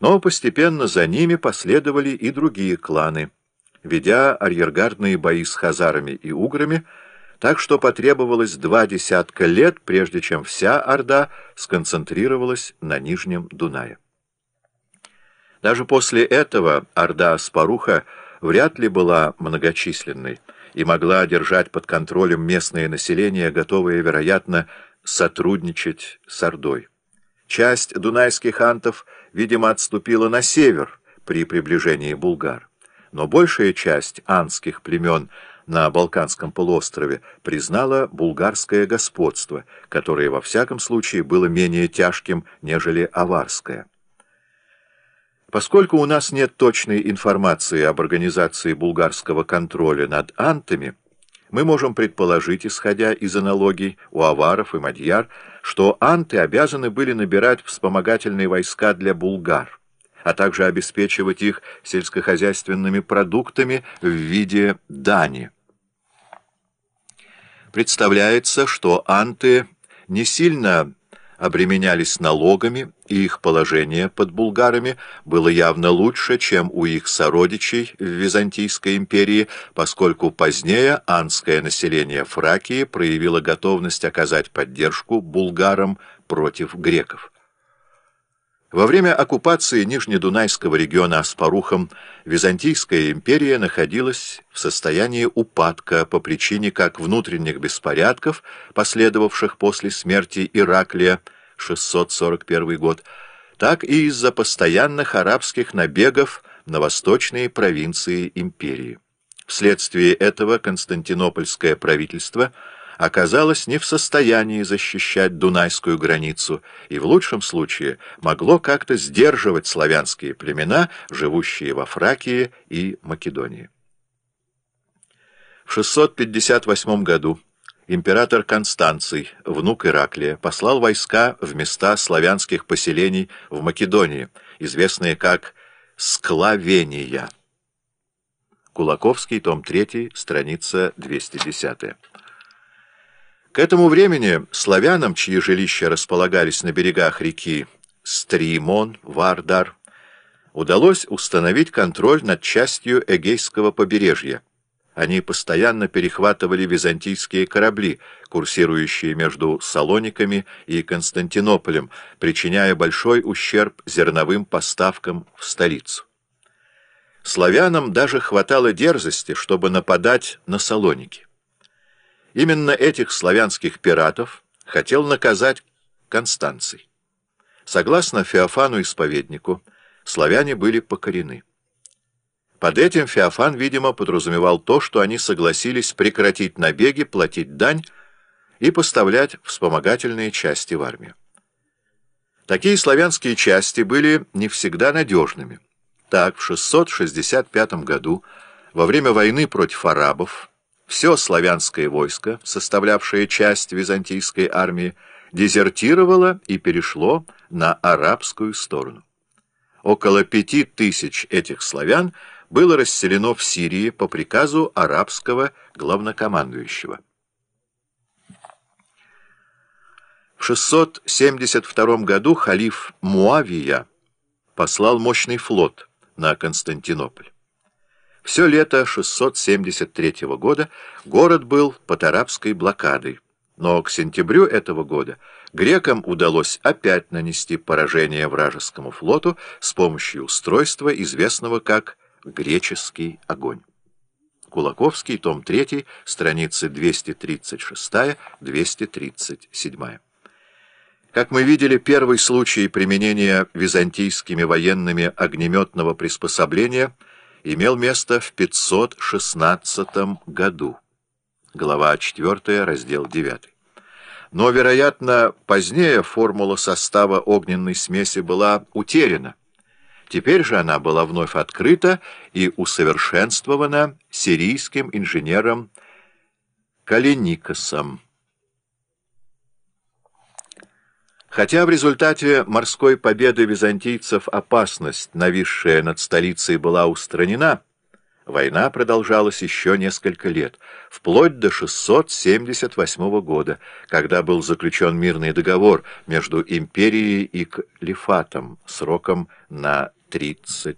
Но постепенно за ними последовали и другие кланы, ведя арьергардные бои с хазарами и уграми, так что потребовалось два десятка лет, прежде чем вся Орда сконцентрировалась на Нижнем Дунае. Даже после этого Орда Спаруха вряд ли была многочисленной и могла держать под контролем местное население, готовое, вероятно, сотрудничать с Ордой. Часть дунайских антов, видимо, отступила на север при приближении булгар, но большая часть анских племен на Балканском полуострове признала булгарское господство, которое во всяком случае было менее тяжким, нежели аварское. Поскольку у нас нет точной информации об организации булгарского контроля над антами, мы можем предположить, исходя из аналогий у аваров и мадьяр, что анты обязаны были набирать вспомогательные войска для булгар, а также обеспечивать их сельскохозяйственными продуктами в виде дани. Представляется, что анты не сильно обременялись налогами, и их положение под булгарами было явно лучше, чем у их сородичей в Византийской империи, поскольку позднее анское население Фракии проявило готовность оказать поддержку булгарам против греков. Во время оккупации Нижнедунайского региона Аспарухом Византийская империя находилась в состоянии упадка по причине как внутренних беспорядков, последовавших после смерти Ираклия, 641 год, так и из-за постоянных арабских набегов на восточные провинции империи. Вследствие этого Константинопольское правительство – оказалось не в состоянии защищать Дунайскую границу и в лучшем случае могло как-то сдерживать славянские племена, живущие во Фракии и Македонии. В 658 году император Констанций, внук Ираклия, послал войска в места славянских поселений в Македонии, известные как Склавения. Кулаковский, том 3, страница 210. К этому времени славянам, чьи жилища располагались на берегах реки Стримон, Вардар, удалось установить контроль над частью Эгейского побережья. Они постоянно перехватывали византийские корабли, курсирующие между Салониками и Константинополем, причиняя большой ущерб зерновым поставкам в столицу. Славянам даже хватало дерзости, чтобы нападать на Салоники. Именно этих славянских пиратов хотел наказать Констанций. Согласно Феофану-исповеднику, славяне были покорены. Под этим Феофан, видимо, подразумевал то, что они согласились прекратить набеги, платить дань и поставлять вспомогательные части в армию. Такие славянские части были не всегда надежными. Так, в 665 году, во время войны против арабов, все славянское войско, составлявшее часть византийской армии, дезертировало и перешло на арабскую сторону. Около пяти тысяч этих славян было расселено в Сирии по приказу арабского главнокомандующего. В 672 году халиф Муавия послал мощный флот на Константинополь. Все лето 673 года город был под арабской блокадой, но к сентябрю этого года грекам удалось опять нанести поражение вражескому флоту с помощью устройства, известного как «греческий огонь». Кулаковский, том 3, страницы 236-237. Как мы видели, первый случай применения византийскими военными огнеметного приспособления – имел место в 516 году. Глава 4, раздел 9. Но, вероятно, позднее формула состава огненной смеси была утеряна. Теперь же она была вновь открыта и усовершенствована сирийским инженером Калиникосом. Хотя в результате морской победы византийцев опасность, нависшая над столицей, была устранена, Война продолжалась еще несколько лет, вплоть до 678 года, когда был заключен мирный договор между империей и Калифатом сроком на 30